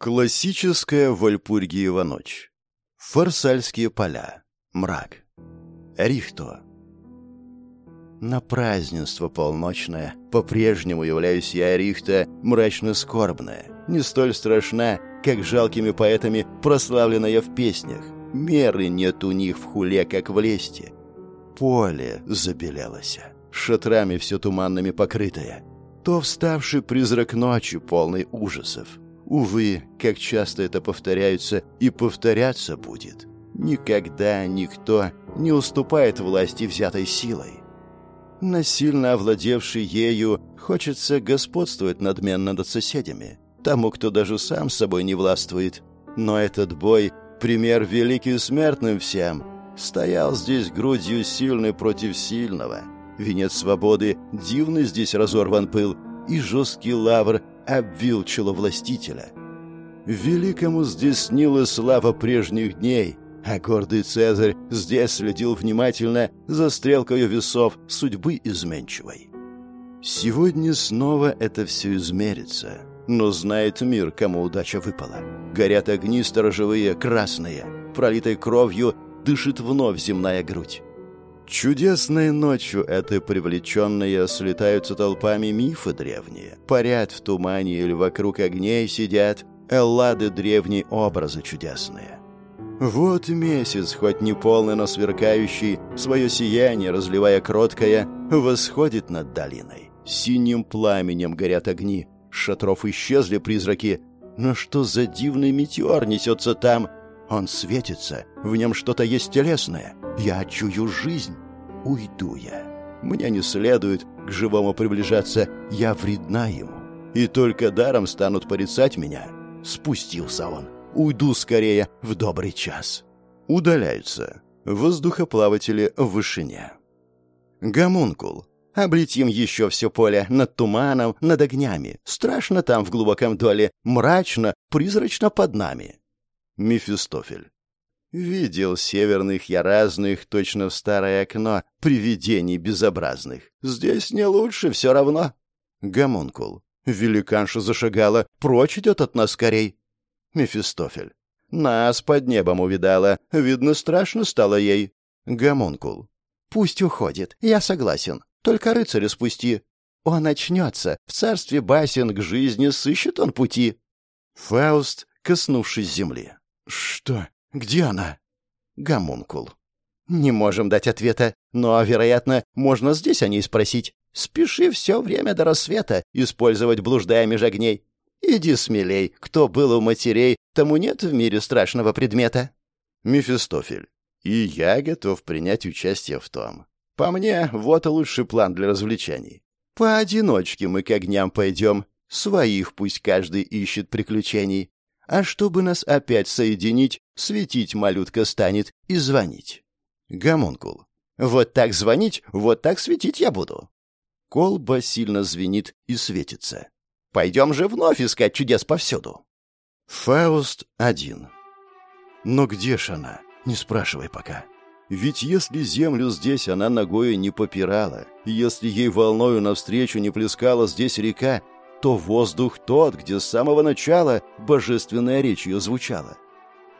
Классическая Вальпургиева ночь. Фарсальские поля. Мрак. Рихто. На празднество полночное по-прежнему являюсь я, Рихта, мрачно-скорбная, не столь страшна, как жалкими поэтами прославленная в песнях. Меры нет у них в хуле, как в лесте. Поле забелелось, шатрами все туманными покрытое. То вставший призрак ночи, полный ужасов, Увы, как часто это повторяется и повторяться будет. Никогда никто не уступает власти взятой силой. Насильно овладевший ею, хочется господствовать надменно над соседями, тому, кто даже сам собой не властвует. Но этот бой — пример великий смертным всем. Стоял здесь грудью сильный против сильного. Венец свободы дивный здесь разорван пыл, и жесткий лавр обвил чело властителя. Великому здесь снилась слава прежних дней, а гордый Цезарь здесь следил внимательно за стрелкой весов судьбы изменчивой. Сегодня снова это все измерится, но знает мир, кому удача выпала. Горят огни сторожевые, красные, пролитой кровью дышит вновь земная грудь. Чудесной ночью это привлеченные слетаются толпами мифы древние, парят в тумане или вокруг огней сидят, эллады древние образы чудесные. Вот месяц, хоть не полный, но сверкающий, свое сияние, разливая кроткое, восходит над долиной. Синим пламенем горят огни, шатров исчезли призраки, но что за дивный метеор несется там? Он светится, в нем что-то есть телесное. Я чую жизнь. Уйду я. Мне не следует к живому приближаться, я вредна ему. И только даром станут порицать меня. Спустился он. Уйду скорее в добрый час. Удаляются. Воздухоплаватели в вышине. Гомункул. Облетим еще все поле над туманом, над огнями. Страшно там в глубоком доле, мрачно, призрачно под нами. Мефистофель. Видел северных я разных, точно в старое окно, привидений безобразных. Здесь не лучше, все равно. Гомункул. Великанша зашагала. Прочь идет от нас скорей. Мефистофель. Нас под небом увидала. Видно, страшно стало ей. Гомункул. Пусть уходит. Я согласен. Только рыцаря спусти. Он очнется. В царстве басен к жизни сыщет он пути. Фауст, коснувшись земли. Что? Где она? Гомункул. Не можем дать ответа, но, вероятно, можно здесь о ней спросить. Спеши все время до рассвета использовать, блуждая меж огней. Иди смелей, кто был у матерей, тому нет в мире страшного предмета. Мефистофель. И я готов принять участие в том. По мне, вот лучший план для развлечений. Поодиночке мы к огням пойдем. Своих пусть каждый ищет приключений. А чтобы нас опять соединить, светить малютка станет и звонить. Гомункул. Вот так звонить, вот так светить я буду. Колба сильно звенит и светится. Пойдем же вновь искать чудес повсюду. Фауст один. Но где ж она? Не спрашивай пока. Ведь если землю здесь она ногою не попирала, если ей волною навстречу не плескала здесь река, то воздух тот, где с самого начала божественная речь ее звучала.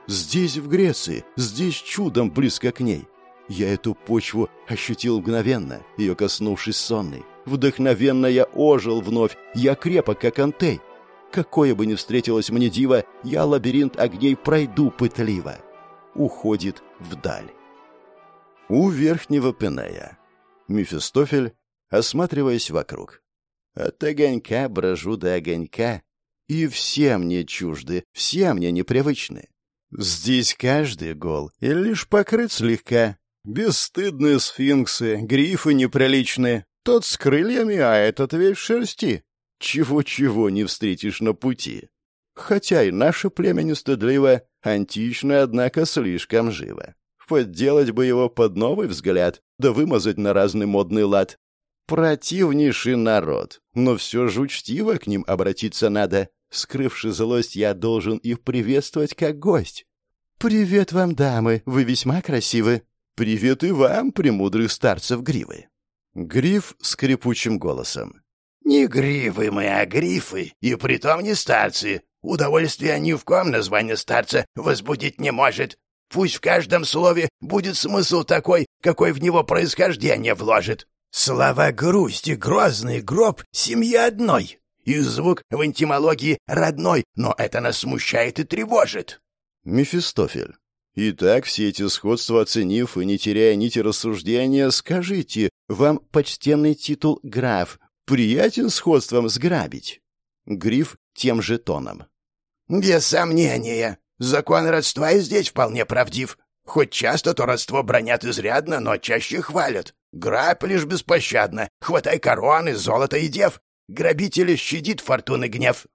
Здесь, в Греции, здесь чудом близко к ней. Я эту почву ощутил мгновенно, ее коснувшись сонной. Вдохновенно я ожил вновь, я крепок, как антей. Какое бы ни встретилось мне диво, я лабиринт огней пройду пытливо. Уходит вдаль. У верхнего Пенея. Мефистофель, осматриваясь вокруг. От огонька брожу до огонька, и все мне чужды, все мне непривычны. Здесь каждый гол и лишь покрыт слегка. Бесстыдные сфинксы, грифы неприличные. Тот с крыльями, а этот весь в шерсти. Чего-чего не встретишь на пути. Хотя и наше племя не стыдливо, античное, однако, слишком живо. Подделать бы его под новый взгляд, да вымазать на разный модный лад. Противнейший народ, но все же учтиво к ним обратиться надо. Скрывши злость, я должен их приветствовать как гость. «Привет вам, дамы, вы весьма красивы». «Привет и вам, премудрых старцев гривы». Гриф скрипучим голосом. «Не гривы мы, а грифы, и притом не старцы. Удовольствие ни в ком название старца возбудить не может. Пусть в каждом слове будет смысл такой, какой в него происхождение вложит. Слова грусти, грозный гроб, семья одной. Их звук в интимологии родной, но это нас смущает и тревожит. Мефистофель. Итак, все эти сходства оценив и не теряя нити рассуждения, скажите, вам почтенный титул граф приятен сходством сграбить? Гриф тем же тоном. Без сомнения. Закон родства и здесь вполне правдив. Хоть часто то родство бронят изрядно, но чаще хвалят. Грабь лишь беспощадно. Хватай короны, золото и дев. Грабителя щадит фортуны гнев.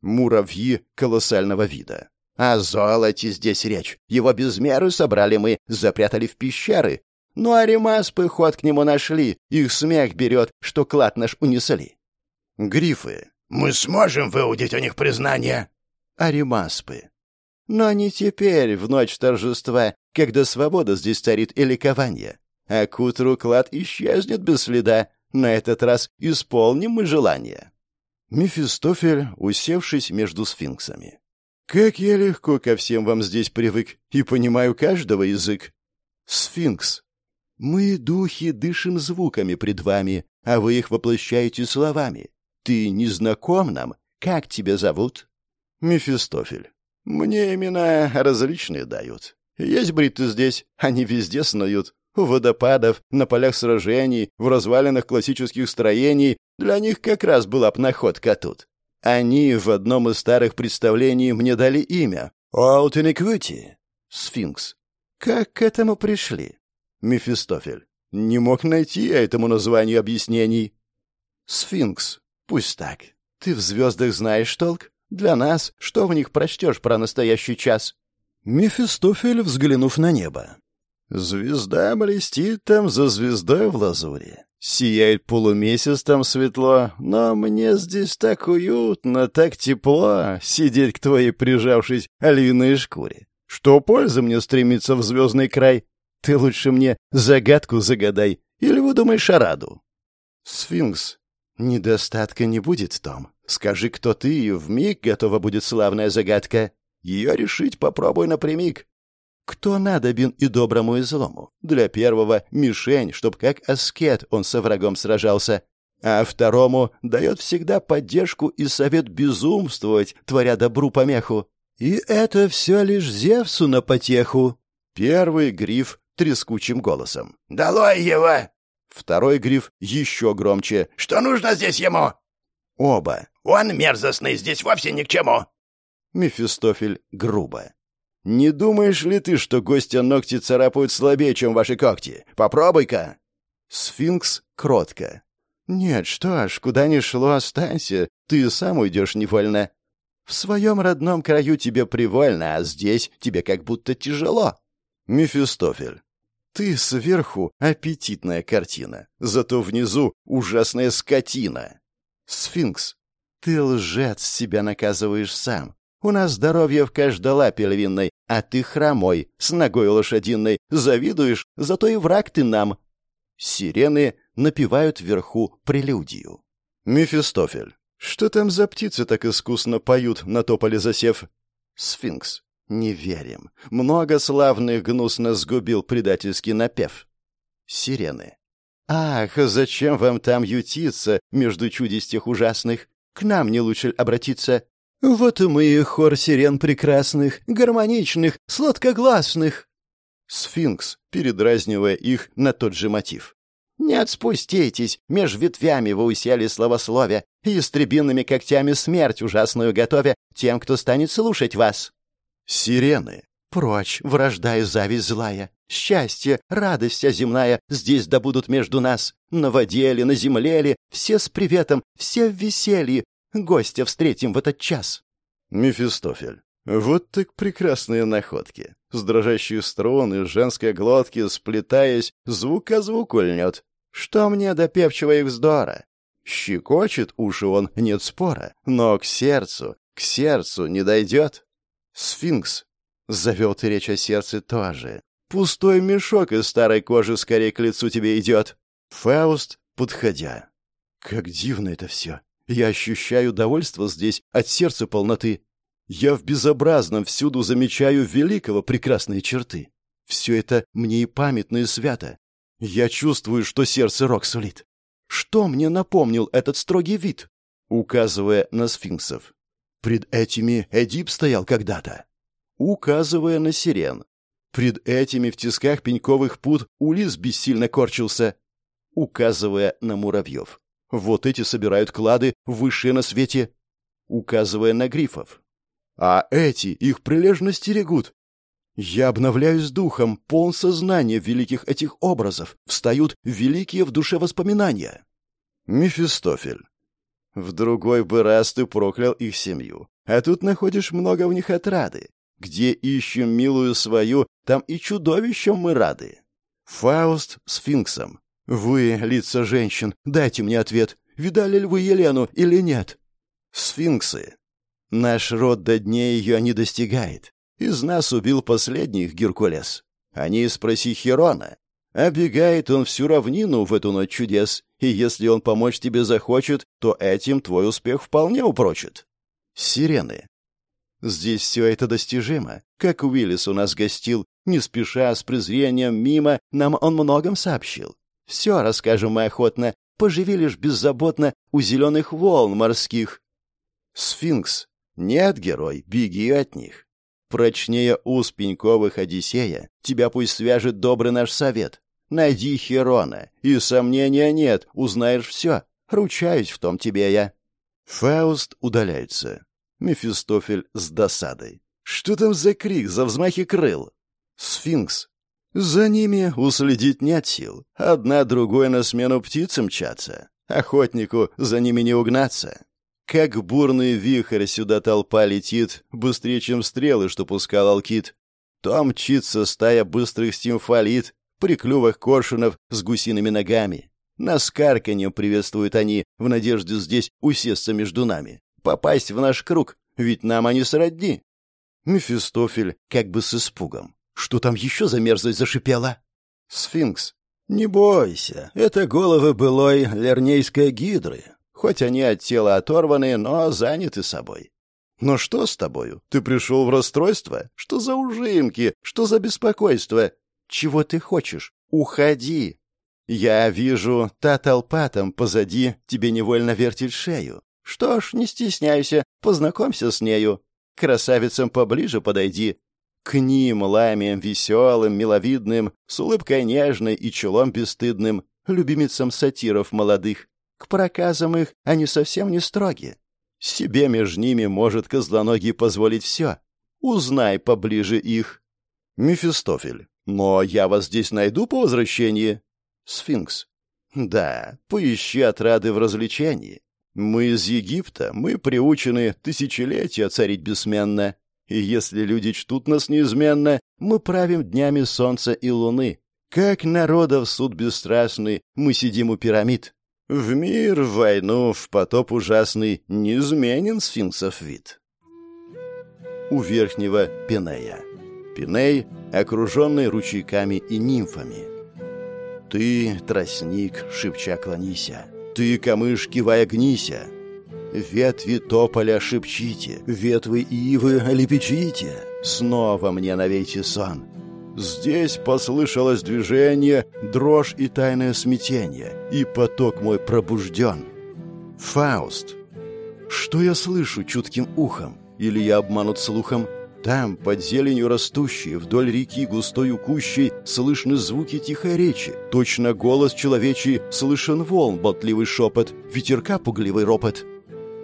Муравьи колоссального вида. О золоте здесь речь. Его без меры собрали мы, запрятали в пещеры. Ну а ремаспы ход к нему нашли. Их смех берет, что клад наш унесли. Грифы. Мы сможем выудить у них признание. Аримаспы. Но не теперь, в ночь торжества, когда свобода здесь царит и ликование. А к утру клад исчезнет без следа. На этот раз исполним мы желание. Мефистофель, усевшись между сфинксами. «Как я легко ко всем вам здесь привык и понимаю каждого язык!» Сфинкс. «Мы, духи, дышим звуками пред вами, а вы их воплощаете словами. Ты не знаком нам? Как тебя зовут?» Мефистофель. Мне имена различные дают. Есть бриты здесь, они везде снуют. У водопадов, на полях сражений, в развалинах классических строений. Для них как раз была б находка тут. Они в одном из старых представлений мне дали имя. Аутениквити. Сфинкс. Как к этому пришли? Мефистофель. Не мог найти я этому названию объяснений. Сфинкс. Пусть так. Ты в звездах знаешь толк? Для нас, что в них прочтешь про настоящий час?» Мефистофель, взглянув на небо. «Звезда блестит там за звездой в лазуре. Сияет полумесяц там светло, но мне здесь так уютно, так тепло сидеть к твоей прижавшись львиной шкуре. Что пользы мне стремиться в звездный край? Ты лучше мне загадку загадай или выдумай шараду». «Сфинкс, недостатка не будет, Том. Скажи, кто ты, и вмиг готова будет славная загадка. Ее решить попробуй напрямик. Кто надобен и доброму, и злому? Для первого — мишень, чтоб как аскет он со врагом сражался, а второму дает всегда поддержку и совет безумствовать, творя добру помеху. И это все лишь Зевсу на потеху. Первый гриф трескучим голосом. «Долой его!» Второй гриф еще громче. «Что нужно здесь ему?» Оба. «Он мерзостный, здесь вовсе ни к чему!» Мефистофель грубо. «Не думаешь ли ты, что гостя ногти царапают слабее, чем ваши когти? Попробуй-ка!» Сфинкс кротко. «Нет, что ж, куда ни шло, останься. Ты сам уйдешь невольно. В своем родном краю тебе привольно, а здесь тебе как будто тяжело». Мефистофель. «Ты сверху аппетитная картина, зато внизу ужасная скотина». Сфинкс, ты лжец, себя наказываешь сам. У нас здоровье в каждой лапе львиной, а ты хромой, с ногой лошадиной. Завидуешь, зато и враг ты нам. Сирены напевают вверху прелюдию. Мефистофель. Что там за птицы так искусно поют на тополе засев? Сфинкс. Не верим. Много славных гнусно сгубил предательский напев. Сирены. «Ах, зачем вам там ютиться между чудестях ужасных? К нам не лучше обратиться. Вот и мы, хор сирен прекрасных, гармоничных, сладкогласных». Сфинкс, передразнивая их на тот же мотив. «Не отспуститесь, меж ветвями вы усели словословия, и истребинными когтями смерть ужасную готовя тем, кто станет слушать вас». Сирены. Прочь, вражда и зависть злая. Счастье, радость земная здесь добудут между нас. На воде ли, на земле ли, все с приветом, все в веселье. Гостя встретим в этот час. Мефистофель. Вот так прекрасные находки. С дрожащей струны, женской глотки, сплетаясь, звук о звуку льнет. Что мне до певчего их вздора? Щекочет уши он, нет спора, но к сердцу, к сердцу не дойдет. Сфинкс. Завел ты речь о сердце тоже. Пустой мешок из старой кожи скорее к лицу тебе идет. Фауст, подходя. Как дивно это все. Я ощущаю довольство здесь от сердца полноты. Я в безобразном всюду замечаю великого прекрасные черты. Все это мне и памятно, и свято. Я чувствую, что сердце рок сулит. Что мне напомнил этот строгий вид? Указывая на сфинксов. Пред этими Эдип стоял когда-то. Указывая на сирен. Пред этими в тисках пеньковых пут Улис бессильно корчился. Указывая на муравьев. Вот эти собирают клады, высшие на свете. Указывая на грифов. А эти их прилежно стерегут. Я обновляюсь духом, полн сознания великих этих образов. Встают великие в душе воспоминания. Мефистофель. В другой бы раз ты проклял их семью. А тут находишь много в них отрады. Где ищем милую свою, там и чудовищем мы рады. Фауст сфинксом. Вы, лица женщин, дайте мне ответ. Видали ли вы Елену или нет? Сфинксы. Наш род до дней ее не достигает. Из нас убил последних Геркулес. Они спроси Херона. Обегает он всю равнину в эту ночь чудес, и если он помочь тебе захочет, то этим твой успех вполне упрочит. Сирены. Здесь все это достижимо. Как Уиллис у нас гостил, не спеша, с презрением, мимо, нам он многом сообщил. Все расскажем мы охотно, поживи лишь беззаботно у зеленых волн морских. Сфинкс. Нет, герой, беги от них. Прочнее уз пеньковых Одиссея, тебя пусть свяжет добрый наш совет. Найди Херона, и сомнения нет, узнаешь все. Ручаюсь в том тебе я. Фауст удаляется. Мефистофель с досадой. Что там за крик, за взмахи крыл? Сфинкс. За ними уследить нет сил. Одна другой на смену птицам мчатся. Охотнику за ними не угнаться. Как бурный вихрь сюда толпа летит, быстрее, чем стрелы, что пускал Алкит. То мчится стая быстрых стимфалит, при клювах коршунов с гусиными ногами. Нас карканьем приветствуют они, в надежде здесь усесться между нами. Попасть в наш круг, ведь нам они сродни. Мефистофель как бы с испугом. Что там еще за мерзость зашипела? Сфинкс. Не бойся, это головы былой лернейской гидры. Хоть они от тела оторваны, но заняты собой. Но что с тобою? Ты пришел в расстройство? Что за ужимки? Что за беспокойство? Чего ты хочешь? Уходи. Я вижу, та толпа там позади тебе невольно вертит шею. Что ж, не стесняйся, познакомься с нею. Красавицам поближе подойди. К ним, ламием веселым, миловидным, с улыбкой нежной и челом бесстыдным, любимицам сатиров молодых. К проказам их они совсем не строги. Себе между ними может козлоногий позволить все. Узнай поближе их. Мефистофель. Но я вас здесь найду по возвращении. Сфинкс. Да, поищи отрады в развлечении. Мы из Египта, мы приучены тысячелетия царить бессменно. И если люди чтут нас неизменно, мы правим днями солнца и луны. Как народов суд бесстрастный, мы сидим у пирамид. В мир, в войну, в потоп ужасный неизменен сфинксов вид. У верхнего Пинея. Пиней, окруженный ручейками и нимфами. Ты, тростник, шепча клонися, ты, камыш, кивая гнися. Ветви тополя шепчите, ветвы ивы лепечите, снова мне навейте сон. Здесь послышалось движение, дрожь и тайное смятение, и поток мой пробужден. Фауст. Что я слышу чутким ухом? Или я обманут слухом? Там, под зеленью растущей, вдоль реки густой кущей, слышны звуки тихой речи. Точно голос человечий, слышен волн, болтливый шепот, ветерка пугливый ропот.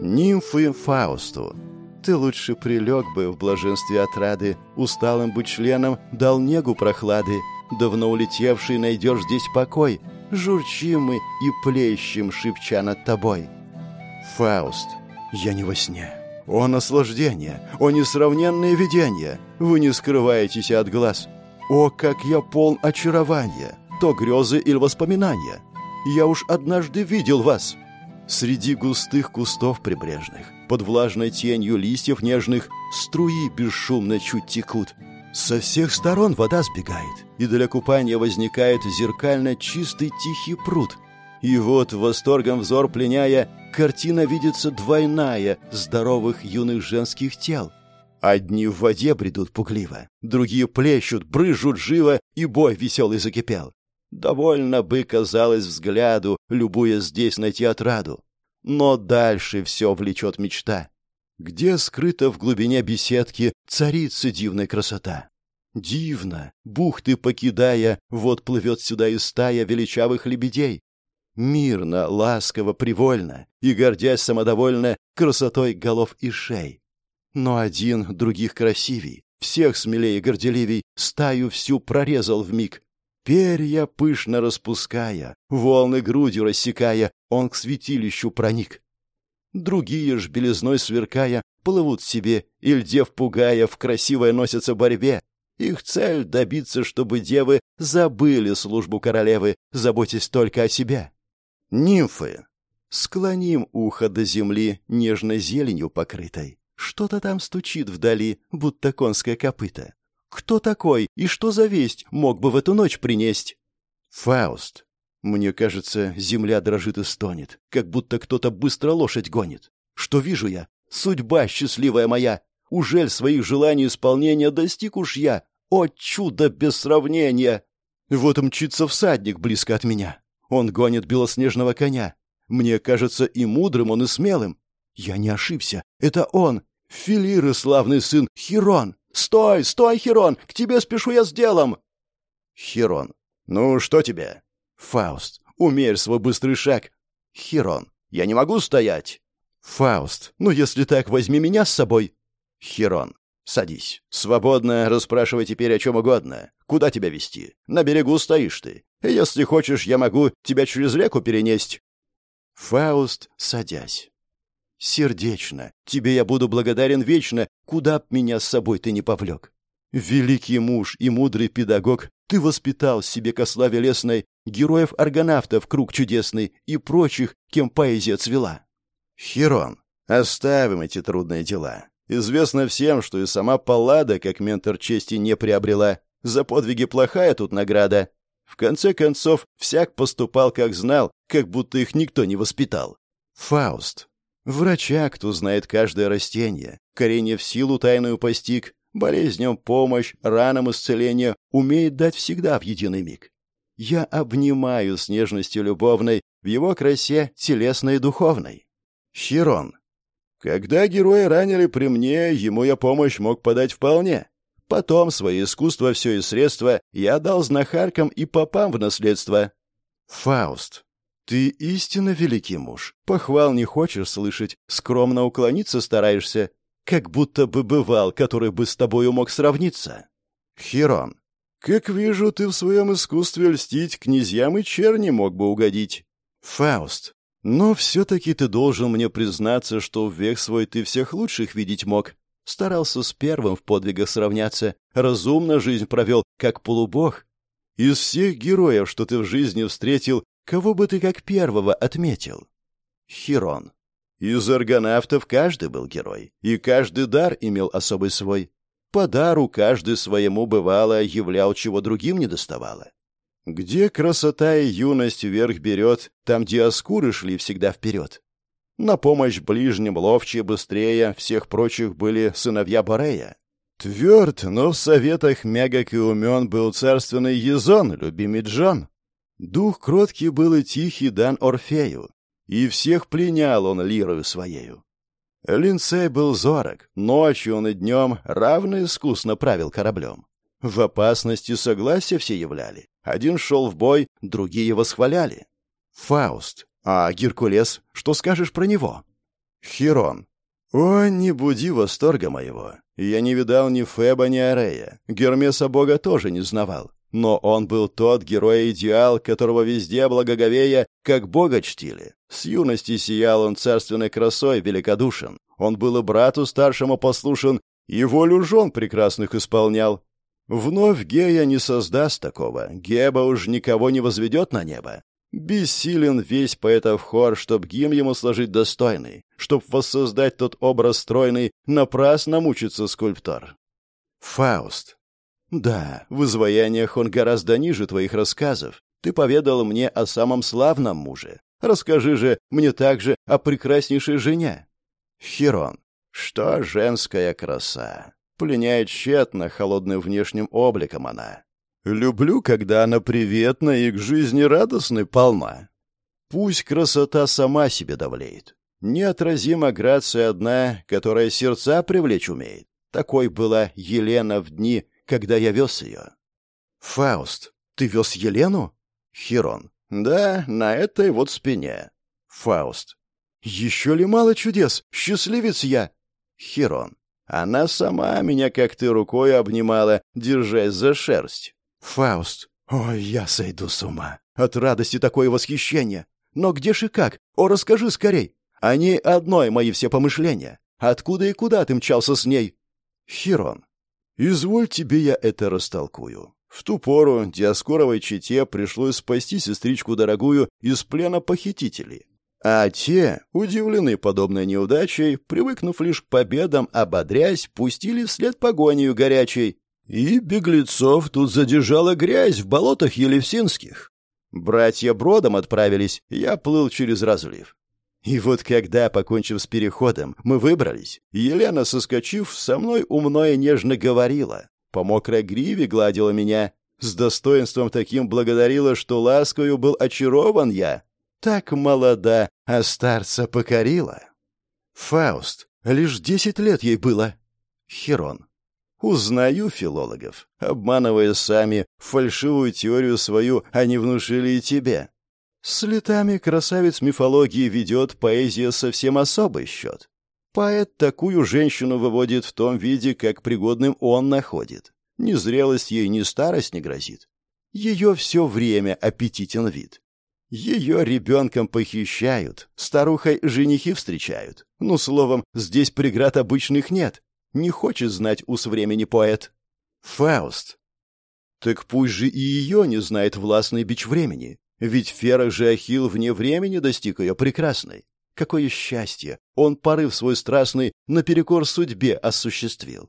Нимфы Фаусту, ты лучше прилег бы в блаженстве отрады, усталым быть членом дал негу прохлады. Давно улетевший найдешь здесь покой, журчим мы и плещем, шепча над тобой. Фауст, я не во сне. О наслаждение, о несравненное видение, вы не скрываетесь от глаз. О, как я полн очарования, то грезы или воспоминания. Я уж однажды видел вас. Среди густых кустов прибрежных, под влажной тенью листьев нежных, струи бесшумно чуть текут. Со всех сторон вода сбегает, и для купания возникает зеркально чистый тихий пруд. И вот, восторгом взор пленяя, картина видится двойная здоровых юных женских тел. Одни в воде бредут пугливо, другие плещут, брыжут живо, и бой веселый закипел. Довольно бы казалось взгляду, любуя здесь найти отраду. Но дальше все влечет мечта. Где скрыта в глубине беседки царица дивная красота? Дивно, бухты покидая, вот плывет сюда и стая величавых лебедей. Мирно, ласково, привольно и, гордясь самодовольно, красотой голов и шей. Но один других красивей, всех смелее и горделивей, стаю всю прорезал в миг. Перья пышно распуская, волны грудью рассекая, он к святилищу проник. Другие ж, белизной сверкая, плывут себе, и льдев пугая, в красивой носятся борьбе. Их цель — добиться, чтобы девы забыли службу королевы, заботясь только о себе. Нимфы. Склоним ухо до земли, нежной зеленью покрытой. Что-то там стучит вдали, будто конское копыто. Кто такой и что за весть мог бы в эту ночь принесть? Фауст. Мне кажется, земля дрожит и стонет, как будто кто-то быстро лошадь гонит. Что вижу я? Судьба счастливая моя. Ужель своих желаний исполнения достиг уж я? О, чудо без сравнения! Вот мчится всадник близко от меня. Он гонит белоснежного коня. Мне кажется, и мудрым он, и смелым. Я не ошибся. Это он. Филиры, славный сын, Хирон. Стой, стой, Хирон, к тебе спешу я с делом. Хирон. Ну, что тебе? Фауст. Умерь свой быстрый шаг. Хирон. Я не могу стоять. Фауст. Ну, если так, возьми меня с собой. Хирон. Садись. Свободно, расспрашивай теперь о чем угодно. Куда тебя вести? На берегу стоишь ты. Если хочешь, я могу тебя через реку перенесть. Фауст, садясь. Сердечно. Тебе я буду благодарен вечно, куда б меня с собой ты не повлек. Великий муж и мудрый педагог, ты воспитал себе ко славе лесной героев-аргонавтов круг чудесный и прочих, кем поэзия цвела. Хирон, оставим эти трудные дела. Известно всем, что и сама Паллада, как ментор чести, не приобрела. За подвиги плохая тут награда. В конце концов, всяк поступал, как знал, как будто их никто не воспитал. Фауст, Врача, кто знает каждое растение, коренье в силу тайную постиг, болезням помощь, ранам исцеление, умеет дать всегда в единый миг. Я обнимаю с нежностью любовной в его красе телесной и духовной. Хирон. Когда героя ранили при мне, ему я помощь мог подать вполне. Потом свои искусства, все и средства я дал знахаркам и попам в наследство. Фауст. «Ты истинно великий муж. Похвал не хочешь слышать, скромно уклониться стараешься, как будто бы бывал, который бы с тобою мог сравниться». «Хирон, как вижу, ты в своем искусстве льстить князьям и черни мог бы угодить». «Фауст, но все-таки ты должен мне признаться, что в век свой ты всех лучших видеть мог. Старался с первым в подвигах сравняться, разумно жизнь провел, как полубог. Из всех героев, что ты в жизни встретил, Кого бы ты как первого отметил? Хирон. Из аргонавтов каждый был герой, и каждый дар имел особый свой. По дару каждый своему бывало являл, чего другим не доставало. Где красота и юность вверх берет, там диаскуры шли всегда вперед. На помощь ближним ловче быстрее всех прочих были сыновья Борея. Тверд, но в советах мягок и умен был царственный Езон, любимый Джон. Дух кроткий был и тихий дан Орфею, и всех пленял он лирою своею. Линцей был зорок, ночью он и днем равно искусно правил кораблем. В опасности согласия все являли. Один шел в бой, другие восхваляли. Фауст. А Геркулес, что скажешь про него? Хирон. О, не буди восторга моего. Я не видал ни Феба, ни Арея. Гермеса бога тоже не знавал. Но он был тот герой-идеал, которого везде благоговея, как бога чтили. С юности сиял он царственной красой, великодушен. Он был и брату старшему послушен, и волю жен прекрасных исполнял. Вновь Гея не создаст такого, Геба уж никого не возведет на небо. Бессилен весь поэтов хор, чтоб гимн ему сложить достойный, чтоб воссоздать тот образ стройный, напрасно мучится скульптор. Фауст. Да, в изваяниях он гораздо ниже твоих рассказов. Ты поведал мне о самом славном муже. Расскажи же мне также о прекраснейшей жене. Хирон. Что женская краса! Пленяет тщетно холодным внешним обликом она. Люблю, когда она приветна и к жизни радостной полна. Пусть красота сама себе давлеет. Неотразима грация одна, которая сердца привлечь умеет. Такой была Елена в дни, когда я вез ее. Фауст, ты вез Елену? Хирон. Да, на этой вот спине. Фауст. Еще ли мало чудес? Счастливец я. Хирон. Она сама меня, как ты, рукой обнимала, держась за шерсть. Фауст. Ой, я сойду с ума. От радости такое восхищение. Но где ж и как? О, расскажи скорей. Они одной мои все помышления. Откуда и куда ты мчался с ней? Хирон. Изволь тебе я это растолкую. В ту пору Диаскоровой чете пришлось спасти сестричку дорогую из плена похитителей. А те, удивлены подобной неудачей, привыкнув лишь к победам, ободрясь, пустили вслед погонью горячей. И беглецов тут задержала грязь в болотах Елевсинских. Братья бродом отправились, я плыл через разлив. И вот когда, покончив с переходом, мы выбрались, Елена, соскочив, со мной умно и нежно говорила, по мокрой гриве гладила меня, с достоинством таким благодарила, что ласкою был очарован я, так молода, а старца покорила. Фауст. Лишь десять лет ей было. Херон. Узнаю филологов. Обманывая сами, фальшивую теорию свою они внушили и тебе. С летами красавец мифологии ведет поэзия совсем особый счет. Поэт такую женщину выводит в том виде, как пригодным он находит. Ни зрелость ей, ни старость не грозит. Ее все время аппетитен вид. Ее ребенком похищают, старухой женихи встречают. Ну, словом, здесь преград обычных нет. Не хочет знать ус времени поэт. Фауст. Так пусть же и ее не знает властный бич времени. Ведь Фера же Ахилл вне времени достиг ее прекрасной. Какое счастье! Он порыв свой страстный наперекор судьбе осуществил.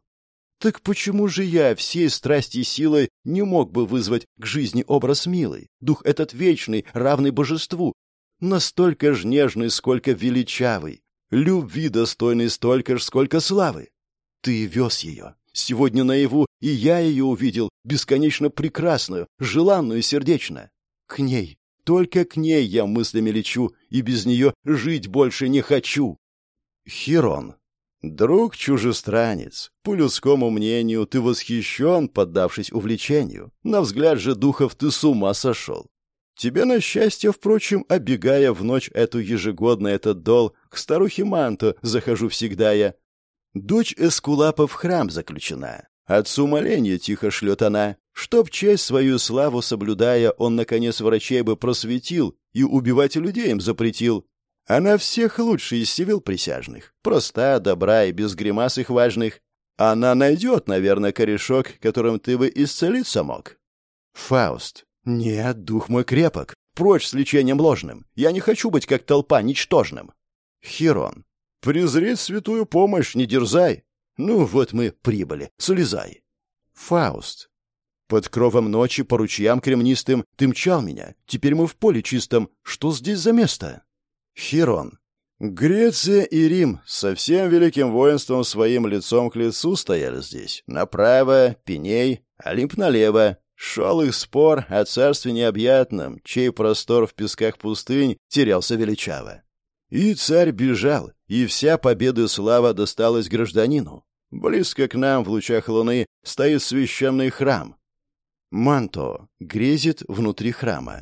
Так почему же я всей страсти и силой не мог бы вызвать к жизни образ милый, дух этот вечный, равный божеству, настолько ж нежный, сколько величавый, любви достойный столько ж, сколько славы? Ты вез ее. Сегодня наяву и я ее увидел, бесконечно прекрасную, желанную сердечно. К ней, только к ней я мыслями лечу, и без нее жить больше не хочу. Хирон. «Друг-чужестранец, по людскому мнению, ты восхищен, поддавшись увлечению. На взгляд же духов ты с ума сошел. Тебе, на счастье, впрочем, обегая в ночь эту ежегодно этот дол, к старухе Манто захожу всегда я. Дочь Эскулапа в храм заключена. Отцу моление тихо шлет она, чтоб честь свою славу соблюдая, он, наконец, врачей бы просветил и убивать людей им запретил. Она всех лучше из сивил присяжных. Проста, добра и без гримас их важных. Она найдет, наверное, корешок, которым ты бы исцелиться мог. Фауст. Нет, дух мой крепок. Прочь с лечением ложным. Я не хочу быть как толпа ничтожным. Хирон. Презреть святую помощь, не дерзай. Ну, вот мы прибыли. Слезай. Фауст. Под кровом ночи по ручьям кремнистым ты мчал меня. Теперь мы в поле чистом. Что здесь за место? Хирон. Греция и Рим со всем великим воинством своим лицом к лицу стояли здесь. Направо — Пеней, Олимп налево. Шел их спор о царстве необъятном, чей простор в песках пустынь терялся величаво. И царь бежал, и вся победа и слава досталась гражданину. Близко к нам, в лучах луны, стоит священный храм. Манто грезит внутри храма.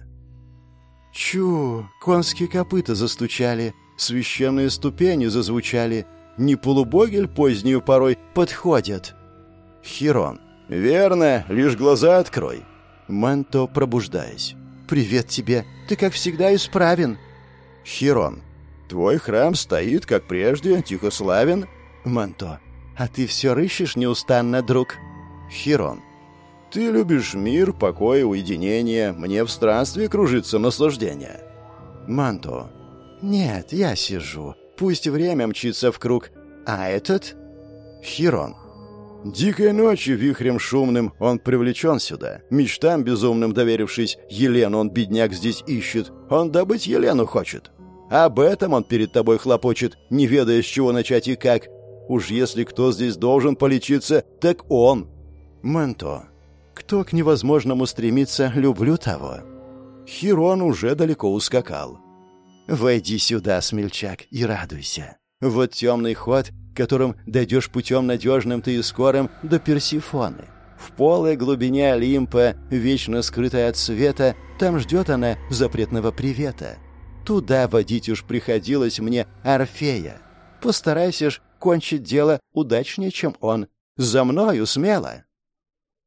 Чу, конские копыта застучали, священные ступени зазвучали. Не полубогель позднюю порой подходят. Хирон. Верно, лишь глаза открой. Манто, пробуждаясь. Привет тебе, ты как всегда исправен. Хирон. Твой храм стоит, как прежде, тихославен. Манто. А ты все рыщешь неустанно, друг. Хирон. Ты любишь мир, покой, уединение. Мне в странстве кружится наслаждение. Манто. Нет, я сижу. Пусть время мчится в круг. А этот? Хирон. Дикой ночью вихрем шумным он привлечен сюда. Мечтам безумным доверившись, Елену он, бедняк, здесь ищет. Он добыть Елену хочет. Об этом он перед тобой хлопочет, не ведая, с чего начать и как. Уж если кто здесь должен полечиться, так он. Менто. Кто к невозможному стремится, люблю того. Хирон уже далеко ускакал. Войди сюда, смельчак, и радуйся. Вот темный ход, которым дойдешь путем надежным ты и скорым до Персифоны. В полой глубине Олимпа, вечно скрытая от света, там ждет она запретного привета. Туда водить уж приходилось мне Орфея. Постарайся ж кончить дело удачнее, чем он. За мною смело.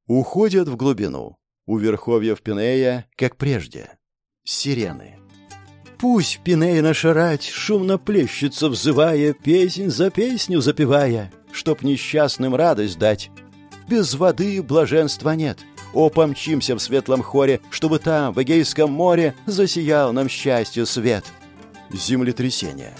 Уходят в глубину. У верховьев Пинея, как прежде. Сирены. Пусть Пинея наша рать шумно плещется, взывая, песнь за песню запевая, чтоб несчастным радость дать. Без воды блаженства нет. О, помчимся в светлом хоре, чтобы там, в Эгейском море, засиял нам счастье свет. Землетрясение.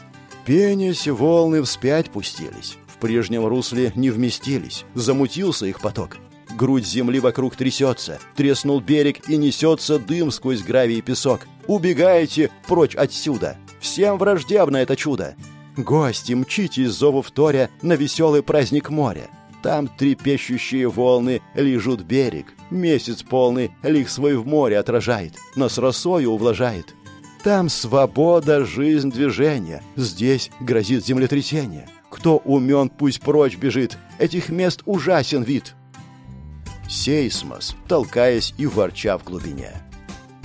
Пенясь, волны вспять пустились. В прежнем русле не вместились. Замутился их поток. Грудь земли вокруг трясется. Треснул берег и несется дым сквозь гравий и песок. Убегайте прочь отсюда. Всем враждебно это чудо. Гости, мчитесь зову вторя на веселый праздник моря. Там трепещущие волны лижут берег. Месяц полный лих свой в море отражает, нас росою увлажает. Там свобода, жизнь, движение. Здесь грозит землетрясение. Кто умен, пусть прочь бежит. Этих мест ужасен вид. Сейсмос, толкаясь и ворча в глубине.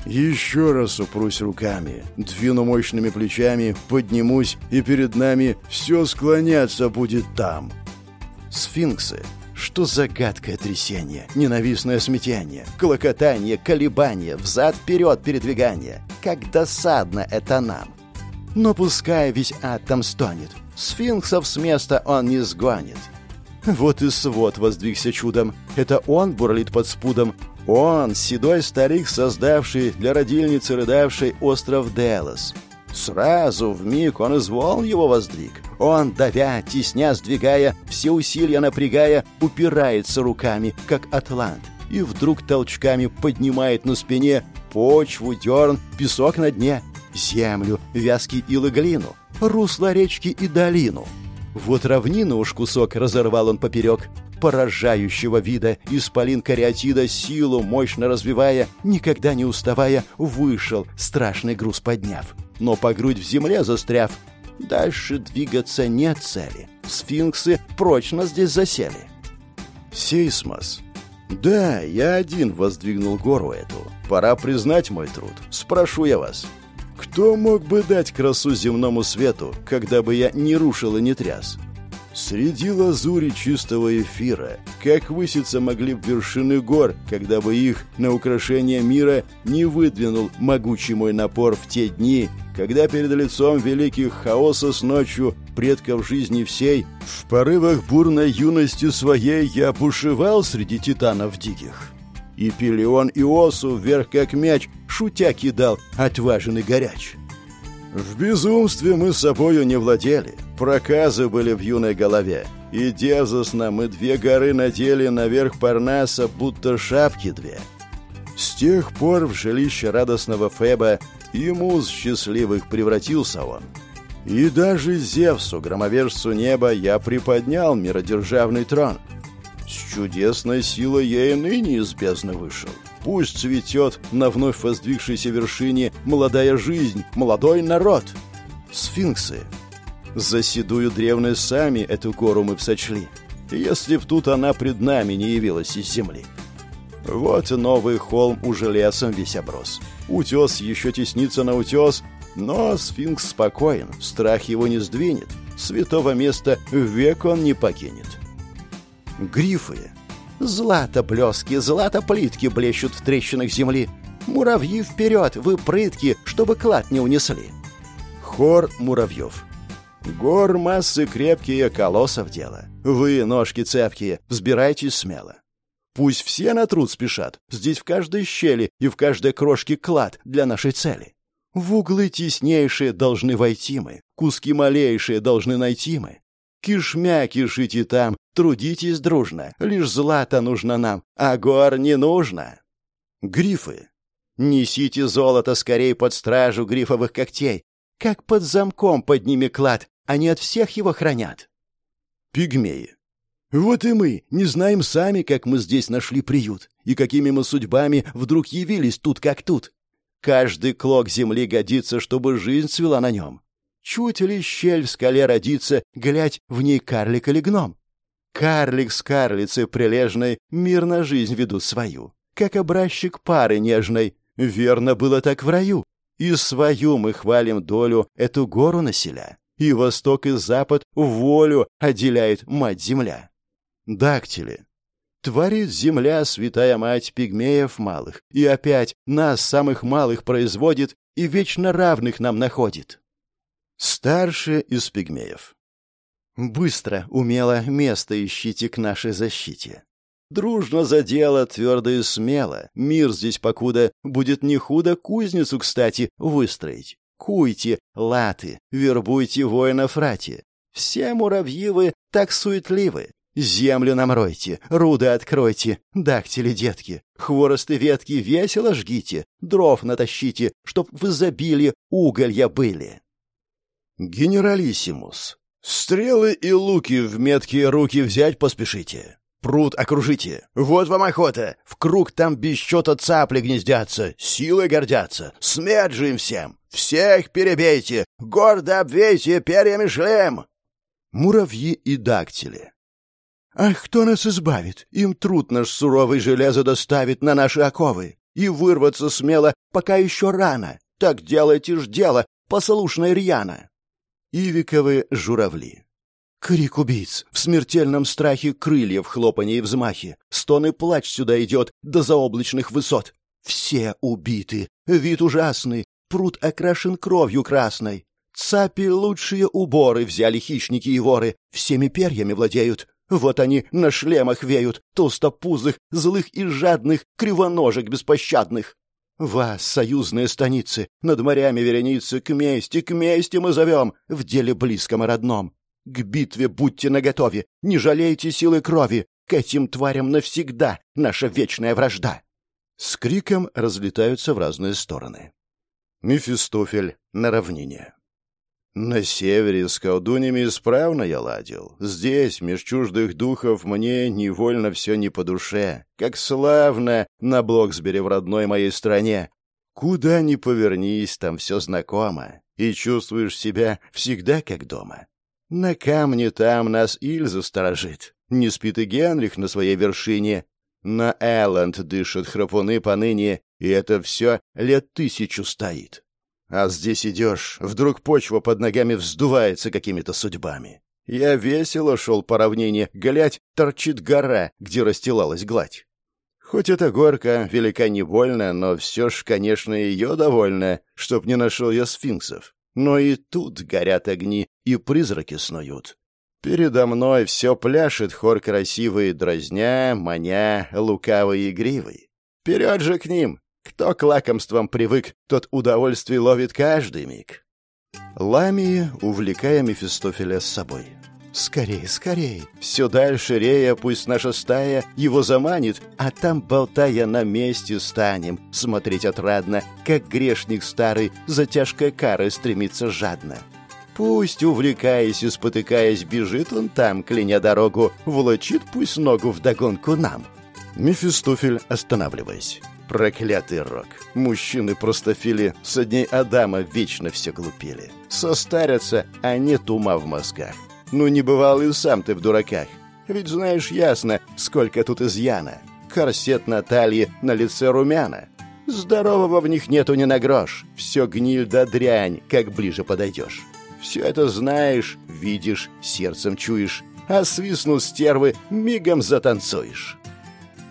Еще раз упрусь руками, двину мощными плечами, поднимусь, и перед нами все склоняться будет там. Сфинксы. Что за гадкое трясение, ненавистное смятение, клокотание, колебание, взад-вперед передвигание. Как досадно это нам. Но пускай весь ад там стонет, сфинксов с места он не сгонит. Вот и свод воздвигся чудом. Это он бурлит под спудом. Он, седой старик, создавший для родильницы рыдавший остров Делос. Сразу в миг он извол его воздвиг. Он, давя, тесня, сдвигая, все усилия напрягая, упирается руками, как атлант, и вдруг толчками поднимает на спине почву, дерн, песок на дне, землю, вязкий ил и глину, русло речки и долину. Вот равнину уж кусок разорвал он поперек, поражающего вида, исполин кариатида, силу мощно развивая, никогда не уставая, вышел, страшный груз подняв но по грудь в земле застряв. Дальше двигаться нет цели. Сфинксы прочно здесь засели. Сейсмос. Да, я один воздвигнул гору эту. Пора признать мой труд. Спрошу я вас. Кто мог бы дать красу земному свету, когда бы я не рушил и не тряс? Среди лазури чистого эфира, как выситься могли б вершины гор, когда бы их на украшение мира не выдвинул могучий мой напор в те дни, когда перед лицом великих хаоса с ночью предков жизни всей, в порывах бурной юности своей я бушевал среди титанов диких. И Пелеон Иосу вверх как мяч, шутя кидал, отважен и горяч. В безумстве мы собою не владели, проказы были в юной голове, и дерзостно мы две горы надели наверх Парнаса, будто шапки две. С тех пор в жилище радостного Феба и муз счастливых превратился он. И даже Зевсу, громовержцу неба, я приподнял миродержавный трон. С чудесной силой я и ныне из бездны вышел. Пусть цветет на вновь воздвигшейся вершине молодая жизнь, молодой народ. Сфинксы. За седую древность сами эту гору мы всочли, если б тут она пред нами не явилась из земли. Вот новый холм уже лесом весь оброс. Утес еще теснится на утес, но сфинкс спокоен, страх его не сдвинет. Святого места век он не покинет. Грифы. Злато блески, злато плитки блещут в трещинах земли. Муравьи вперед, вы прытки, чтобы клад не унесли. Хор муравьев. Гор массы крепкие, колоссов дело. Вы, ножки цепкие, взбирайтесь смело. Пусть все на труд спешат. Здесь в каждой щели и в каждой крошке клад для нашей цели. В углы теснейшие должны войти мы, куски малейшие должны найти мы. Кишмя кишите там, трудитесь дружно, лишь злато нужно нам, а гор не нужно. Грифы. Несите золото скорей под стражу грифовых когтей, как под замком под ними клад, они от всех его хранят. Пигмеи. Вот и мы не знаем сами, как мы здесь нашли приют, и какими мы судьбами вдруг явились тут как тут. Каждый клок земли годится, чтобы жизнь цвела на нем. Чуть ли щель в скале родится, глядь, в ней карлик или гном. Карлик с карлицей прилежной мирно жизнь ведут свою, как образчик пары нежной. Верно было так в раю. И свою мы хвалим долю эту гору населя. И восток и запад волю отделяет мать-земля. Дактили. Творит земля, святая мать пигмеев малых, и опять нас, самых малых, производит и вечно равных нам находит. Старшие из пигмеев. Быстро, умело место ищите к нашей защите. Дружно за дело, твердо и смело. Мир здесь покуда будет не худо кузницу, кстати, выстроить. Куйте, латы, вербуйте воинов рати. Все муравьи вы так суетливы. Землю нам ройте, руды откройте, дактили, детки, хворосты ветки весело жгите, дров натащите, чтоб в изобилии уголья были. Генералиссимус. Стрелы и луки в меткие руки взять поспешите. Пруд окружите. Вот вам охота. В круг там без счета цапли гнездятся, силой гордятся. Смерть же им всем. Всех перебейте, гордо обвейте перьями шлем. Муравьи и дактили. Ах, кто нас избавит? Им труд наш суровый железо доставит на наши оковы. И вырваться смело, пока еще рано. Так делайте ж дело, послушной рьяно. Ивиковы журавли. Крик убийц, в смертельном страхе крыльев хлопанье и взмахи. Стон и плач сюда идет до заоблачных высот. Все убиты, вид ужасный, пруд окрашен кровью красной. Цапи лучшие уборы взяли хищники и воры, всеми перьями владеют. Вот они на шлемах веют, толстопузых, злых и жадных, кривоножек беспощадных. Вас, союзные станицы, над морями вереницы, к мести, к мести мы зовем, в деле близком и родном. К битве будьте наготове, не жалейте силы крови, к этим тварям навсегда наша вечная вражда. С криком разлетаются в разные стороны. Мефистофель на равнине. На севере с колдунями исправно я ладил. Здесь, меж чуждых духов, мне невольно все не по душе. Как славно на Блоксбере в родной моей стране. Куда ни повернись, там все знакомо. И чувствуешь себя всегда как дома. На камне там нас Ильза сторожит. Не спит и Генрих на своей вершине. На Элленд дышат храпуны поныне, и это все лет тысячу стоит. А здесь идешь, вдруг почва под ногами вздувается какими-то судьбами. Я весело шел по равнине, глядь, торчит гора, где расстилалась гладь. Хоть эта горка велика не больно, но все ж, конечно, ее довольна, чтоб не нашел я сфинксов. Но и тут горят огни, и призраки снуют. Передо мной все пляшет хор красивый, дразня, маня, лукавый и игривый. Вперед же к ним, кто к лакомствам привык, тот удовольствие ловит каждый миг. Ламии, увлекая Мефистофеля с собой. «Скорей, скорей! Все дальше рея, пусть наша стая его заманит, а там, болтая, на месте станем, смотреть отрадно, как грешник старый за тяжкой карой стремится жадно. Пусть, увлекаясь и спотыкаясь, бежит он там, кляня дорогу, волочит пусть ногу вдогонку нам». Мефистофель, останавливаясь. Проклятый рок. Мужчины-простофили со дней Адама вечно все глупели. Состарятся, а нет ума в мозгах. Ну, не бывал и сам ты в дураках. Ведь знаешь ясно, сколько тут изъяна. Корсет на талии, на лице румяна. Здорового в них нету ни на грош. Все гниль да дрянь, как ближе подойдешь. Все это знаешь, видишь, сердцем чуешь. А свистнут стервы, мигом затанцуешь.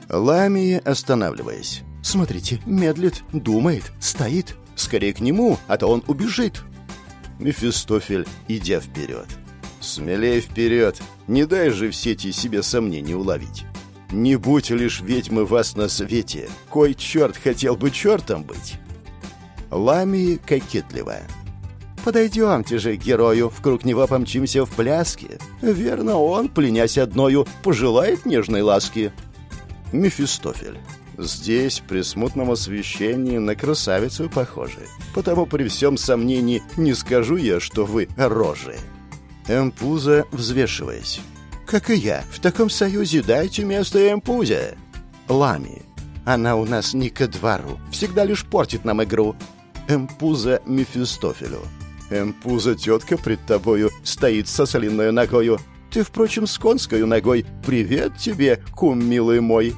Ламия, останавливаясь. Смотрите, медлит, думает, стоит. Скорее к нему, а то он убежит. Мефистофель, идя вперед. Смелее вперед, не дай же в сети себе сомнений уловить. Не будь лишь ведьмы вас на свете, кой черт хотел бы чертом быть. Ламии кокетливая. Подойдемте же герою, в круг него помчимся в пляске. Верно, он, пленясь одною, пожелает нежной ласки. Мефистофель. Здесь, при смутном освещении, на красавицу похожи. Потому при всем сомнении не скажу я, что вы рожи. Эмпуза, взвешиваясь. как и я. В таком союзе дайте место Эмпузе. Лами. Она у нас не ко двору. Всегда лишь портит нам игру. Эмпуза Мефистофелю. Эмпуза тетка пред тобою стоит со солиной ногою. Ты, впрочем, с конской ногой. Привет тебе, кум милый мой.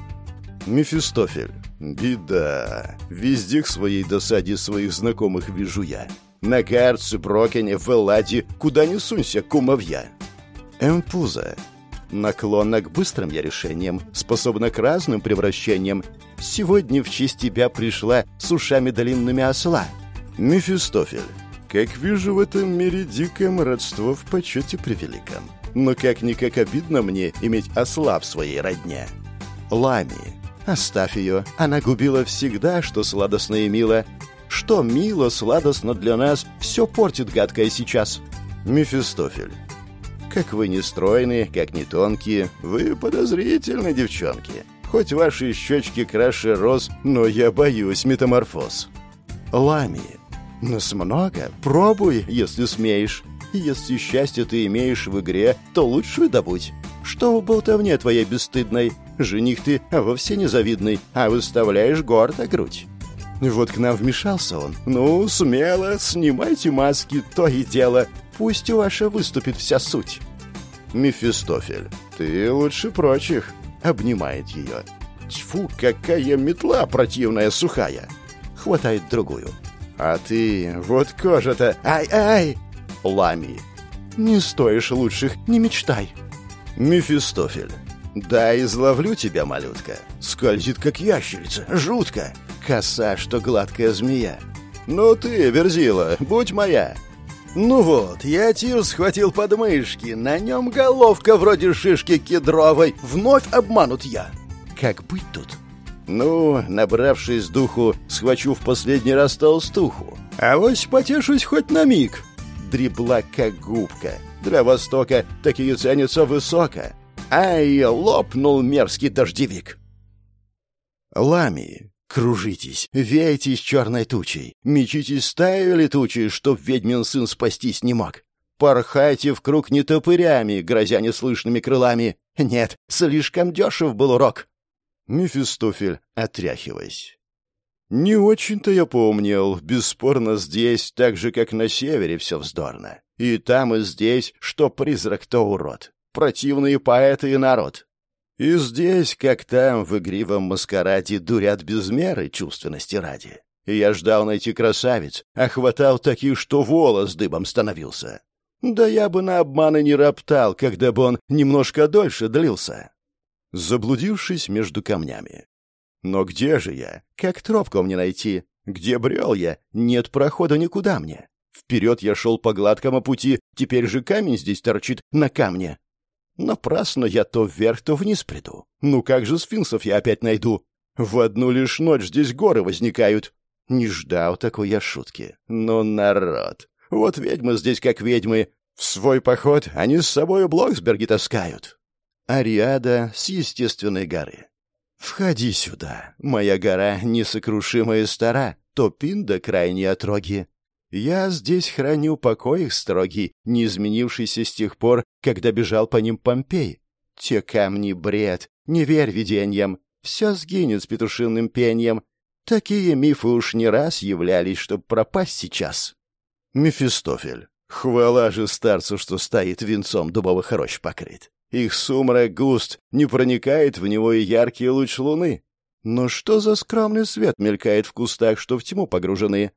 Мефистофель. Беда. Везде к своей досаде своих знакомых вижу я. На Гарце, Брокене, в Элладе, куда ни сунься, кумовья. Эмпуза. Наклонна к быстрым я решениям, способна к разным превращениям. Сегодня в честь тебя пришла с ушами длинными осла. Мефистофель. Как вижу в этом мире диком родство в почете превеликом. Но как-никак обидно мне иметь осла в своей родне. Лами. Оставь ее. Она губила всегда, что сладостно и мило. Что мило, сладостно для нас, все портит гадкое сейчас. Мефистофель. Как вы не стройные, как не тонкие, вы подозрительны, девчонки. Хоть ваши щечки краше роз, но я боюсь метаморфоз. Лами. Нас много. Пробуй, если смеешь. Если счастье ты имеешь в игре, то лучшую добудь. Что в болтовне твоей бесстыдной? Жених ты а вовсе незавидный, а выставляешь гордо грудь. Вот к нам вмешался он. Ну, смело, снимайте маски, то и дело. Пусть ваша выступит вся суть. Мефистофель, ты лучше прочих. Обнимает ее. Тьфу, какая метла противная, сухая. Хватает другую. А ты, вот кожа-то, ай-ай! Лами. Не стоишь лучших, не мечтай. Мефистофель. Да, изловлю тебя, малютка. Скользит, как ящерица, жутко. Коса, что гладкая змея. Ну ты, Верзила, будь моя. Ну вот, я тир схватил подмышки, на нем головка вроде шишки кедровой. Вновь обманут я. Как быть тут? Ну, набравшись духу, схвачу в последний раз толстуху. А вось потешусь хоть на миг. Дребла, как губка. Для Востока такие ценятся высоко. Ай, лопнул мерзкий дождевик. Лами, кружитесь, вейтесь черной тучей, мечитесь стаи летучей, чтоб ведьмин сын спастись не мог. Порхайте в круг не топырями, грозя неслышными крылами. Нет, слишком дешев был урок. Мефистофель, отряхиваясь. Не очень-то я помнил, бесспорно здесь, так же, как на севере, все вздорно. И там, и здесь, что призрак, то урод. Противные поэты и народ. И здесь, как там, в игривом маскараде, дурят без меры чувственности ради. И я ждал найти красавиц, а хватал таких, что волос дыбом становился. Да я бы на обманы не роптал, когда бы он немножко дольше длился заблудившись между камнями. Но где же я? Как тропку мне найти? Где брел я? Нет прохода никуда мне. Вперед я шел по гладкому пути, теперь же камень здесь торчит на камне. Напрасно я то вверх, то вниз приду. Ну как же сфинксов я опять найду? В одну лишь ночь здесь горы возникают. Не ждал такой я шутки. Но народ. Вот ведьмы здесь как ведьмы. В свой поход они с собой Блоксберги таскают. Ариада с естественной горы. «Входи сюда, моя гора несокрушимая стара, то пинда крайней отроги. Я здесь храню покой их строгий, не изменившийся с тех пор, когда бежал по ним Помпей. Те камни бред, не верь видениям, все сгинет с петушиным пением. Такие мифы уж не раз являлись, чтоб пропасть сейчас». Мефистофель. Хвала же старцу, что стоит венцом дубовых рощ покрыт. Их сумрак густ, не проникает в него и яркий луч луны. Но что за скромный свет мелькает в кустах, что в тьму погружены?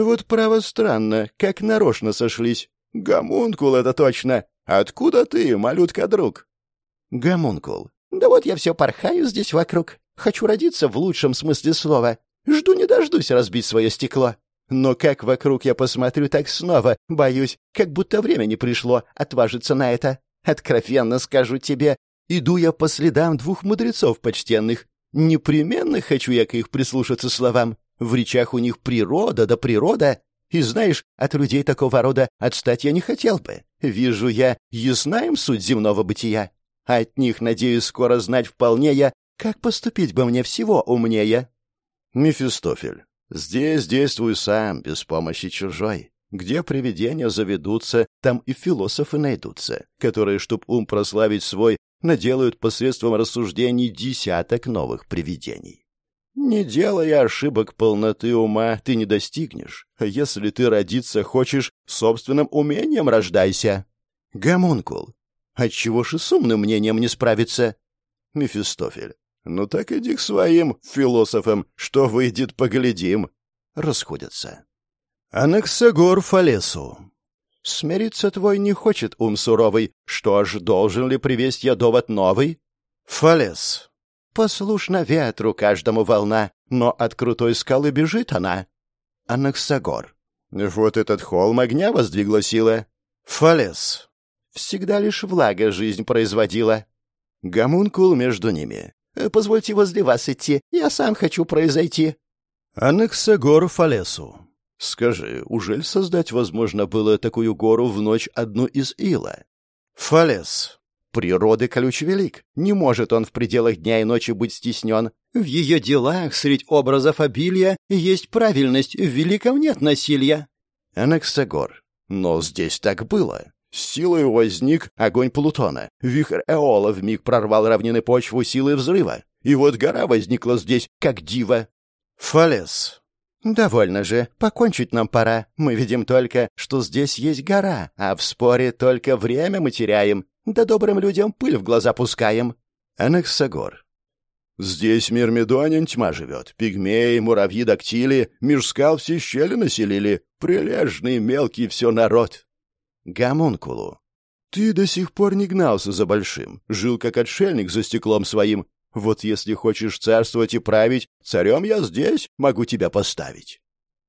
Вот право странно, как нарочно сошлись. Гомункул это точно. Откуда ты, малютка-друг? Гомункул. Да вот я все порхаю здесь вокруг. Хочу родиться в лучшем смысле слова. Жду не дождусь разбить свое стекло. Но как вокруг я посмотрю, так снова боюсь, как будто время не пришло отважиться на это. Откровенно скажу тебе, иду я по следам двух мудрецов почтенных. Непременно хочу я к их прислушаться словам. В речах у них природа да природа. И знаешь, от людей такого рода отстать я не хотел бы. Вижу я, ясна им суть земного бытия. От них, надеюсь, скоро знать вполне я, как поступить бы мне всего умнее. Мефистофель. Здесь действуй сам, без помощи чужой. Где привидения заведутся, там и философы найдутся, которые, чтоб ум прославить свой, наделают посредством рассуждений десяток новых привидений. Не делая ошибок полноты ума, ты не достигнешь. Если ты родиться хочешь, собственным умением рождайся. Гомункул. Отчего ж и с умным мнением не справиться? Мефистофель. Ну так иди к своим философам, что выйдет, поглядим. Расходятся. Анаксагор Фалесу. Смириться твой не хочет ум суровый. Что ж, должен ли привесть я довод новый? Фалес. Послушна ветру каждому волна, но от крутой скалы бежит она. Анаксагор. Вот этот холм огня воздвигла сила. Фалес. Всегда лишь влага жизнь производила. Гомункул между ними. Позвольте возле вас идти, я сам хочу произойти. Анаксагор Фалесу. Скажи, ужель создать возможно было такую гору в ночь одну из ила? Фалес. Природы колюч велик. Не может он в пределах дня и ночи быть стеснен. В ее делах, средь образов обилия, есть правильность, в великом нет насилия. Анаксагор. Но здесь так было. Силой возник огонь Плутона. Вихрь Эола вмиг прорвал равнины почву силы взрыва. И вот гора возникла здесь, как дива. Фалес. «Довольно же, покончить нам пора. Мы видим только, что здесь есть гора, а в споре только время мы теряем. Да добрым людям пыль в глаза пускаем. Анаксагор. Здесь мир Медонин тьма живет. Пигмеи, муравьи, дактили, меж скал все щели населили. Прилежный, мелкий все народ. Гамункулу. Ты до сих пор не гнался за большим. Жил как отшельник за стеклом своим. Вот если хочешь царствовать и править, царем я здесь могу тебя поставить.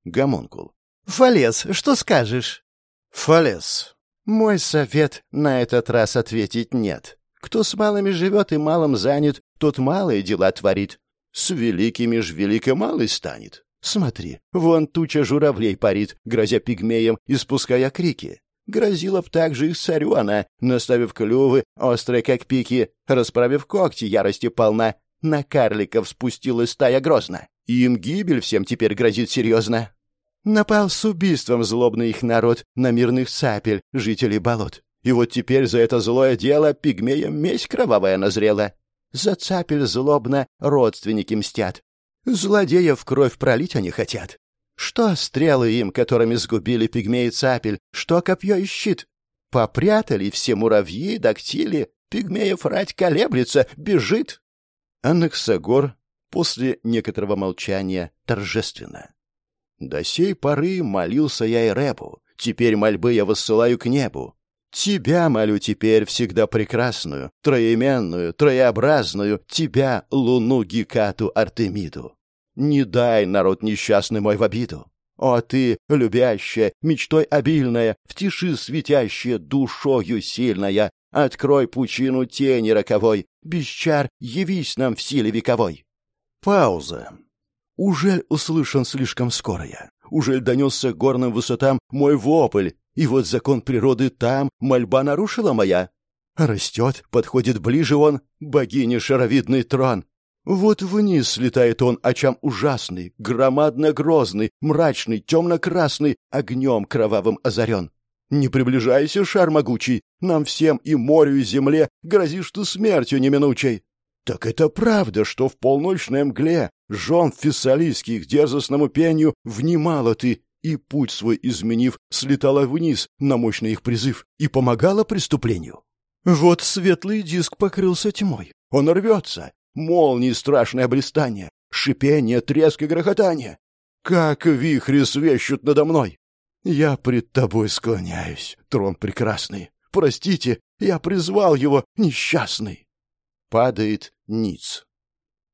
Гамункул. Фалес, что скажешь? Фалес. Мой совет на этот раз ответить нет. Кто с малыми живет и малым занят, тот малые дела творит. С великими ж велико малый станет. Смотри, вон туча журавлей парит, грозя пигмеям, испуская крики. Грозила б также и царю она, наставив клювы, острые как пики, расправив когти, ярости полна. На карликов спустилась стая грозно. Им гибель всем теперь грозит серьезно. Напал с убийством злобный их народ на мирных сапель, жителей болот. И вот теперь за это злое дело пигмеям месть кровавая назрела. За цапель злобно родственники мстят. Злодеев кровь пролить они хотят. Что стрелы им, которыми сгубили пигмеи цапель, что копье и щит? Попрятали все муравьи, дактили, пигмеев рать колеблется, бежит. Аннексагор после некоторого молчания торжественно. До сей поры молился я и Рэбу. Теперь мольбы я высылаю к небу. Тебя молю теперь всегда прекрасную, троеменную, троеобразную, тебя, луну Гекату Артемиду. Не дай, народ несчастный мой, в обиду. О, ты, любящая, мечтой обильная, в тиши светящая, душою сильная, открой пучину тени роковой, без чар явись нам в силе вековой. Пауза. Ужель услышан слишком скоро я? Ужель донесся горным высотам мой вопль? И вот закон природы там, мольба нарушила моя. Растет, подходит ближе он, богиня шаровидный трон. Вот вниз слетает он, очам ужасный, громадно-грозный, мрачный, темно-красный, огнем кровавым озарен. Не приближайся, шар могучий, нам всем и морю, и земле грозишь ты смертью неминучей. Так это правда, что в полночной мгле жен фессалийских дерзостному пению внимала ты, и путь свой изменив, слетала вниз на мощный их призыв и помогала преступлению. Вот светлый диск покрылся тьмой. Он рвется. Молнии страшное блистание, шипение, треск и грохотание. Как вихри свещут надо мной. Я пред тобой склоняюсь, трон прекрасный. Простите, я призвал его, несчастный падает ниц.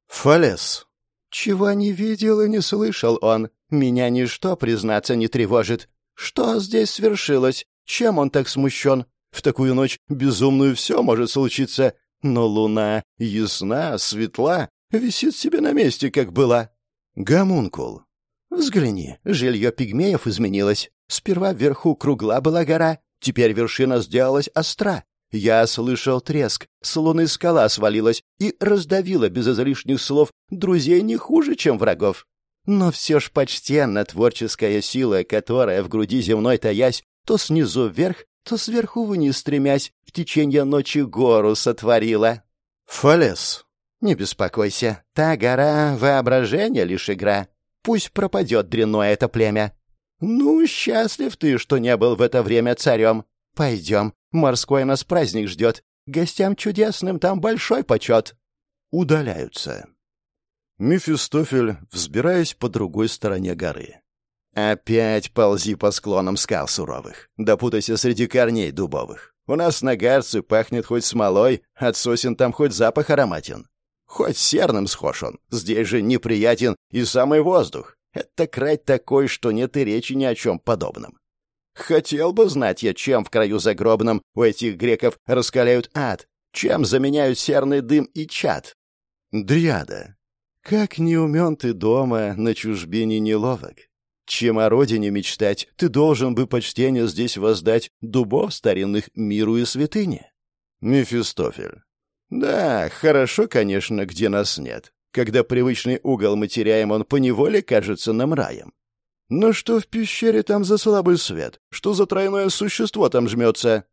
Фалес. Чего не видел и не слышал он. Меня ничто, признаться, не тревожит. Что здесь свершилось? Чем он так смущен? В такую ночь безумную все может случиться. Но луна ясна, светла, висит себе на месте, как была. Гамункул. Взгляни, жилье пигмеев изменилось. Сперва вверху кругла была гора, теперь вершина сделалась остра. Я слышал треск, с луны скала свалилась и раздавила без излишних слов друзей не хуже, чем врагов. Но все ж почтенна творческая сила, которая в груди земной таясь, то снизу вверх, то сверху вниз стремясь, в течение ночи гору сотворила. Фалес, не беспокойся, та гора — воображение лишь игра. Пусть пропадет дрянное это племя. Ну, счастлив ты, что не был в это время царем. Пойдем, морской нас праздник ждет. Гостям чудесным там большой почет. Удаляются. Мефистофель, взбираясь по другой стороне горы. Опять ползи по склонам скал суровых. Допутайся среди корней дубовых. У нас на гарце пахнет хоть смолой, от сосен там хоть запах ароматен. Хоть серным схож он, здесь же неприятен и самый воздух. Это край такой, что нет и речи ни о чем подобном. Хотел бы знать я, чем в краю загробном у этих греков раскаляют ад, чем заменяют серный дым и чад. Дриада. Как не умен ты дома, на чужбине неловок. Чем о родине мечтать, ты должен бы почтение здесь воздать дубов старинных миру и святыне. Мефистофель. Да, хорошо, конечно, где нас нет. Когда привычный угол мы теряем, он поневоле кажется нам раем. Но что в пещере там за слабый свет? Что за тройное существо там жмется?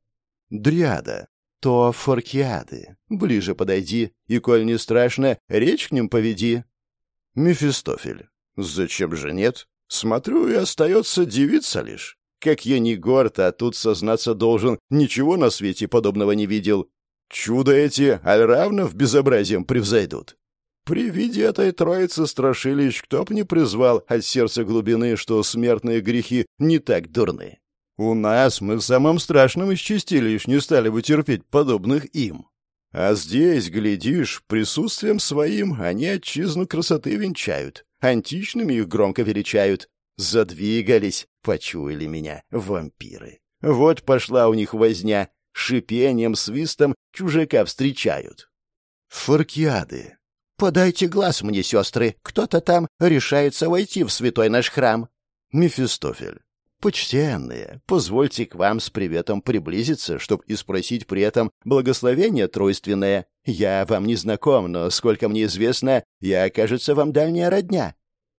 Дриада. То форкиады. Ближе подойди, и, коль не страшно, речь к ним поведи. Мефистофель. Зачем же нет? Смотрю, и остается девица лишь. Как я не горд, а тут сознаться должен, ничего на свете подобного не видел. Чудо эти, аль равно в безобразием превзойдут. При виде этой троицы страшилищ кто б не призвал от сердца глубины, что смертные грехи не так дурны. У нас мы в самом страшном из чистилищ не стали бы терпеть подобных им. А здесь, глядишь, присутствием своим они отчизну красоты венчают, античными их громко величают. Задвигались, почуяли меня, вампиры. Вот пошла у них возня, шипением, свистом чужака встречают. Форкиады. «Подайте глаз мне, сестры, кто-то там решается войти в святой наш храм». Мефистофель. «Почтенные, позвольте к вам с приветом приблизиться, чтоб и спросить при этом благословение тройственное. Я вам не знаком, но, сколько мне известно, я, кажется, вам дальняя родня.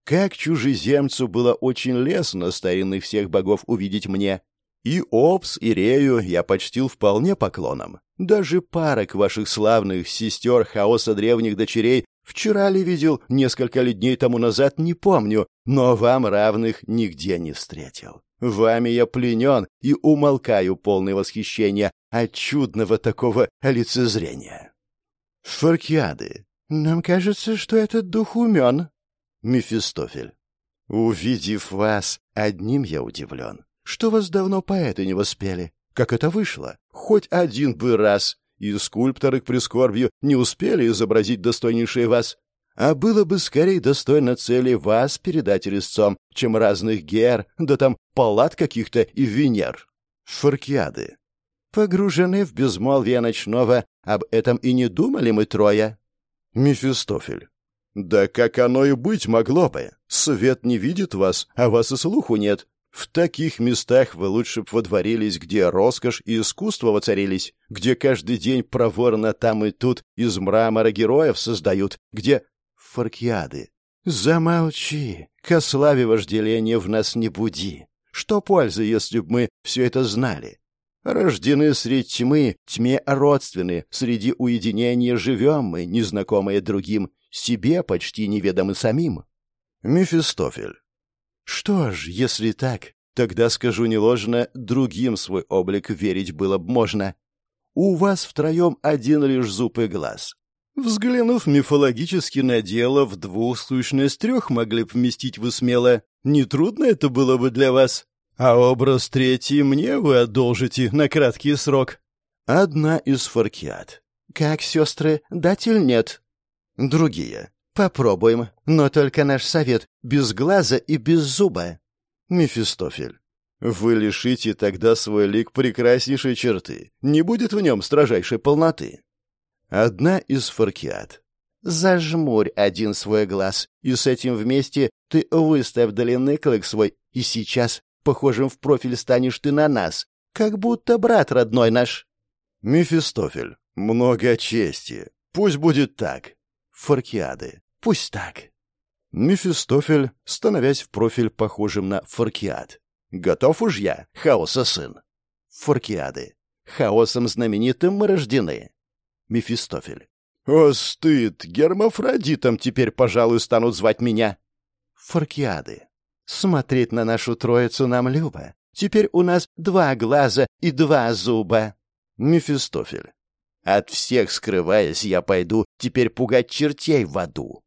Как чужеземцу было очень лестно старинных всех богов увидеть мне, и Опс, и Рею я почтил вполне поклоном. Даже парок ваших славных сестер хаоса древних дочерей вчера ли видел, несколько ли дней тому назад, не помню, но вам равных нигде не встретил. Вами я пленен и умолкаю полное восхищение от чудного такого лицезрения. Фаркиады. Нам кажется, что этот дух умен. Мефистофель. Увидев вас, одним я удивлен что вас давно поэты не воспели. Как это вышло? Хоть один бы раз. И скульпторы к прискорбию не успели изобразить достойнейшие вас. А было бы скорее достойно цели вас передать резцом, чем разных гер, да там палат каких-то и Венер. Форкиады. Погружены в безмолвие ночного, об этом и не думали мы трое. Мефистофель. Да как оно и быть могло бы. Свет не видит вас, а вас и слуху нет. В таких местах вы лучше б водворились, где роскошь и искусство воцарились, где каждый день проворно там и тут из мрамора героев создают, где... Фаркиады. Замолчи, ко славе вожделения в нас не буди. Что пользы, если б мы все это знали? Рождены среди тьмы, тьме родственны, среди уединения живем мы, незнакомые другим, себе почти неведомы самим. Мефистофель. Что ж, если так, тогда скажу неложно, другим свой облик верить было б можно. У вас втроем один лишь зуб и глаз. Взглянув мифологически на дело, в двух сущность трех могли б вместить вы смело. Нетрудно это было бы для вас. А образ третий мне вы одолжите на краткий срок. Одна из фаркиат. Как, сестры, дать или нет? Другие. Попробуем, но только наш совет без глаза и без зуба. Мефистофель. Вы лишите тогда свой лик прекраснейшей черты. Не будет в нем строжайшей полноты. Одна из фаркиат. Зажмурь один свой глаз, и с этим вместе ты выставь длинный клык свой, и сейчас похожим в профиль станешь ты на нас, как будто брат родной наш. Мефистофель. Много чести. Пусть будет так. Фаркиады. Пусть так. Мефистофель, становясь в профиль похожим на Форкиад. «Готов уж я, хаоса сын!» Форкиады. Хаосом знаменитым мы рождены. Мефистофель. «О, стыд! Гермафродитом теперь, пожалуй, станут звать меня!» Форкиады. Смотреть на нашу троицу нам любо. Теперь у нас два глаза и два зуба. Мефистофель. От всех скрываясь, я пойду теперь пугать чертей в аду.